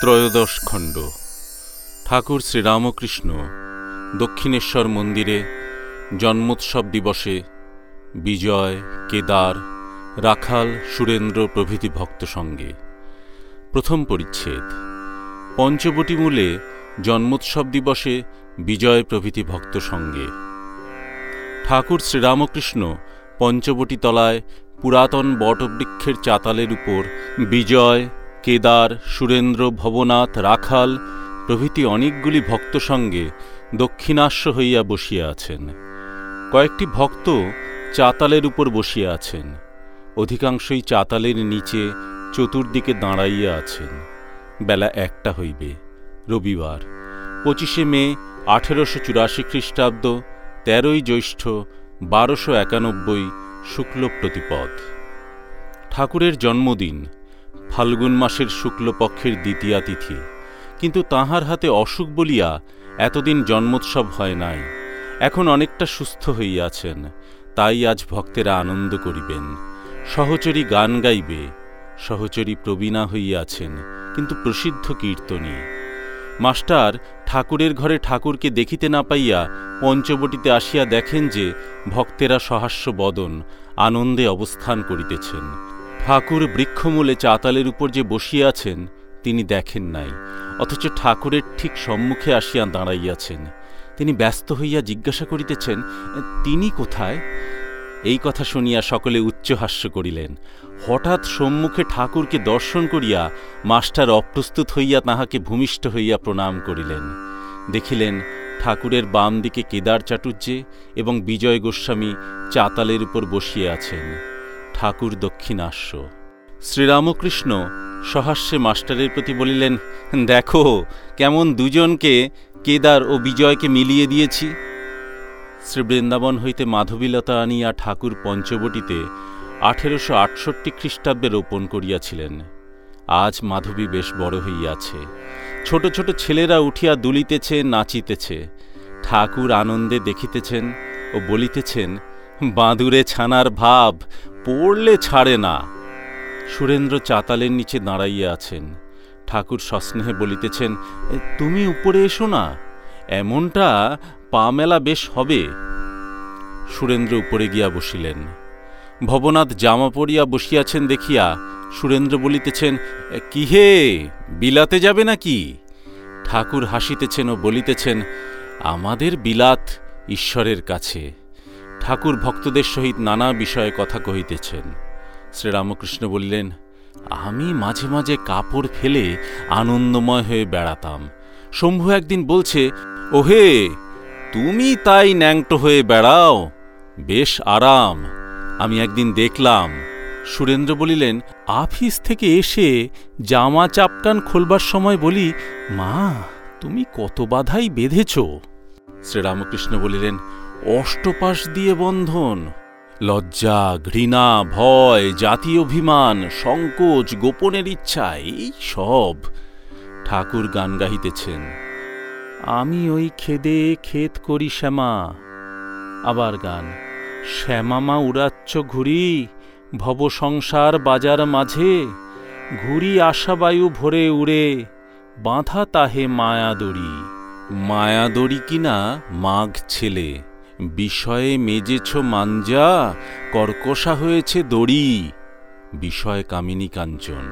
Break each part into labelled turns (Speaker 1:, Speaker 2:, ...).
Speaker 1: ত্রয়োদশ খণ্ড। ঠাকুর শ্রীরামকৃষ্ণ দক্ষিণেশ্বর মন্দিরে জন্মোৎসব দিবসে বিজয়, কেদার, রাখাল, সুরেন্দ্র প্রভৃতি ভক্ত সঙ্গে। প্রথম পরিচ্ছেদ। পঞ্চবটি মূলে জন্মোৎসব দিবসে বিজয় প্রভৃতি ভক্ত সঙ্গে। ঠাকুর শ্রীরামকৃষ্ণ পঞ্চবটি তলায় পুরাতন বটবৃক্ষের চাতালের উপর বিজয় কেদার, সুরেন্দ্র, ভবনাথ, রাখাল প্রভৃতি অনেকগুলি ভক্ত সঙ্গে দক্ষিণাস্য হইয়া বসিয়া আছেন। কয়েকটি ভক্ত চাতালের উপর বসিয়া আছেন। অধিকাংশই চাতালের নিচে চতুর্দিকে দাঁড়াইয়া আছেন। বেলা একটা হইবে, রবিবার, পঁচিশে মে, আঠেরোশো চুরাশি খ্রিস্টাব্দ, তেরোই জ্যৈষ্ঠ, বারোশো একানব্বই শুক্ল প্রতিপদ। ঠাকুরের জন্মদিন ফাল্গুন মাসের শুক্লপক্ষের দ্বিতীয়া তিথি। কিন্তু তাহার হাতে অসুখ বলিয়া এতদিন জন্মোৎসব হয় নাই। এখন অনেকটা সুস্থ হইয়াছেন। তাই আজ ভক্তেরা আনন্দ করিবেন। সহচরী গান গাইবে। সহচরী প্রবীণা হইয়াছেন, কিন্তু প্রসিদ্ধ কীর্তনী। মাস্টার ঠাকুরের ঘরে ঠাকুরকে দেখিতে না পাইয়া পঞ্চবটিতে আসিয়া দেখেন যে ভক্তেরা সহাস্য বদন আনন্দে অবস্থান করিতেছেন। ঠাকুর বৃক্ষমূলে চাতালের উপর যে বসিয়া আছেন, তিনি দেখেন নাই, অথচ ঠাকুরের ঠিক সম্মুখে আসিয়া দাঁড়াইয়াছেন। তিনি ব্যস্ত হইয়া জিজ্ঞাসা করিতেছেন, তিনি কোথায়? এই কথা শুনিয়া সকলে উচ্চহাস্য করিলেন। হঠাৎ সম্মুখে ঠাকুরকে দর্শন করিয়া মাস্টার অপ্রস্তুত হইয়া তাহাকে ভূমিষ্ঠ হইয়া প্রণাম করিলেন। দেখিলেন ঠাকুরের বাম দিকে কেদার চাটুর্যে এবং বিজয় গোস্বামী চাতালের উপর বসিয়া আছেন। ঠাকুর দক্ষিণাস্য শ্রীরামকৃষ্ণ সহাস্যে মাস্টারের প্রতি বলিলেন, দেখো, কেমন দুজনকে কেদার ও বিজয়কে মিলিয়ে দিয়েছি। শ্রী বৃন্দাবন হইতে মাধবীলতা আনিয়া ঠাকুর পঞ্চবটিতে আঠেরোশো আটষট্টি খ্রিস্টাব্দে রোপণ করিয়াছিলেন। আজ মাধবী বেশ বড় হইয়াছে। ছোট ছোট ছেলেরা উঠিয়া দুলিতেছে, নাচিতেছে। ঠাকুর আনন্দে দেখিতেছেন ও বলিতেছেন, বাঁদুরে ছানার ভাব পড়লে ছাড়ে না। সুরেন্দ্র চাতালের নিচে দাঁড়াইয়া আছেন। ঠাকুর সস্নেহে বলিতেছেন তুমি উপরে এসো না। এমনটা পা মেলা বেশ হবে। সুরেন্দ্র উপরে গিয়া বসিলেন। ভবনাথ জামা পরিয়া বসিয়াছেন দেখিয়া সুরেন্দ্র বলিতেছেন কি হে বিলাতে যাবে নাকি? ঠাকুর হাসিতেছেন ও বলিতেছেন, আমাদের বিলাত ঈশ্বরের কাছে। ঠাকুর ভক্তদের সহিত নানা বিষয়ে কথা কহিতেছেন। শ্রীরামকৃষ্ণ বললেন, আমি মাঝে মাঝে কাপড় ফেলে আনন্দময় হয়ে বেড়াতাম। শম্ভু একদিন বলছে, ওহে, তুমি তাই ন্যাংটো হয়ে বেড়াও, বেশ আরাম। আমি একদিন দেখলাম। সুরেন্দ্র বলিলেন, আফিস থেকে এসে জামা চাপটান খোলবার সময় বলি, মা, তুমি কত বাধাই বেঁধেছ শ্রীরামকৃষ্ণ বলিলেন অষ্টপাশ দিয়ে বন্ধন, লজ্জা, ঘৃণা, ভয়, জাতি অভিমান, সংকোচ, গোপনের ইচ্ছা, এই সব ঠাকুর গান গাহিতেছেন। আমি ওই খেদে ক্ষেত করি শ্যামা, আবার গান। শ্যামামা উড়াচ্ছ ঘুরি ভব সংসার বাজার মাঝে ঘুরি আশাবায়ু ভরে উড়ে, বাঁধা তাহে মায়াদড়ি। মায়াদড়ি কিনা মাঘ ছেলে বিষয়ে মেজেছ মাঞ্জা, কর্কশা হয়েছে দড়ি। বিষয় কামিনী কাঞ্চন,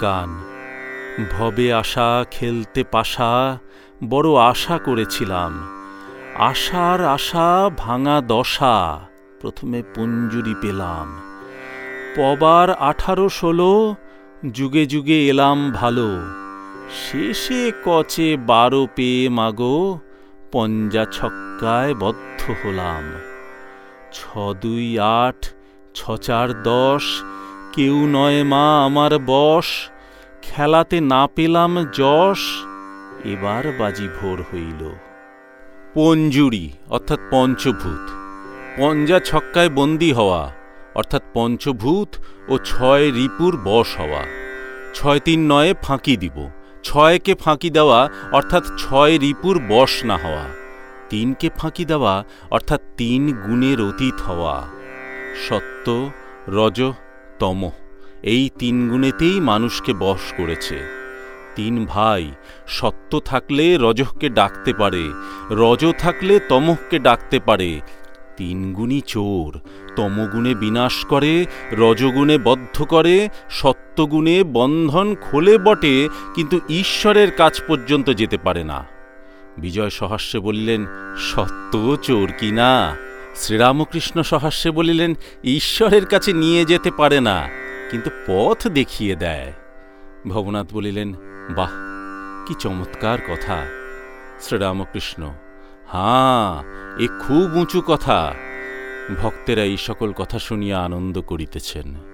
Speaker 1: গান। ভবে আশা খেলতে পাশা, বড় আশা করেছিলাম। আশার আশা ভাঙা দশা, প্রথমে পুঞ্জুরি পেলাম। পবার আঠারো ষোলো, যুগে যুগে এলাম ভালো। শেষে কচে বারো পেয়ে মাগো, পঞ্জা ছক্কায় বদ্ধ হলাম। ছ দুই আট ছ চার দশ, কেউ নয় মা আমার বশ, খেলাতে না পেলাম যশ, এবার বাজি ভোর হইল। পঞ্জুরি, অর্থাৎ পঞ্চভূত। পঞ্জা ছক্কায় বন্দি হওয়া, অর্থাৎ পঞ্চভূত ও ছয় রিপুর বশ হওয়া। ছয় তিন নয়ে ফাঁকি দিব। ছয়কে ফাঁকি দেওয়া, অর্থাৎ ছয় রিপুর বশ না হওয়া। তিনকে ফাঁকি দেওয়া, অর্থাৎ তিন গুণের অতীত হওয়া। সত্য, রজ, তম, এই তিন গুণেতেই মানুষকে বশ করেছে। তিন ভাই, সত্য থাকলে রজহকে ডাকতে পারে, রজ থাকলে তমহকে ডাকতে পারে। তিন গুণী চোর তমগুণে বিনাশ করে রজগুণে বদ্ধ করে সত্যগুণে বন্ধন খোলে বটে, কিন্তু ঈশ্বরের কাছ পর্যন্ত যেতে পারে না। বিজয় সহাস্যে বলিলেন, সত্য চোর কি না? শ্রীরামকৃষ্ণ সহাস্যে বলিলেন, ঈশ্বরের কাছে নিয়ে যেতে পারে না, কিন্তু পথ দেখিয়ে দেয়। ভবনাথ বলিলেন, বাহ, কি চমৎকার কথা, শ্রীরামকৃষ্ণ। হাঁ, এ খুব উঁচু কথা। ভক্তেরা এই সকল কথা শুনিয়া আনন্দ করিতেছেন।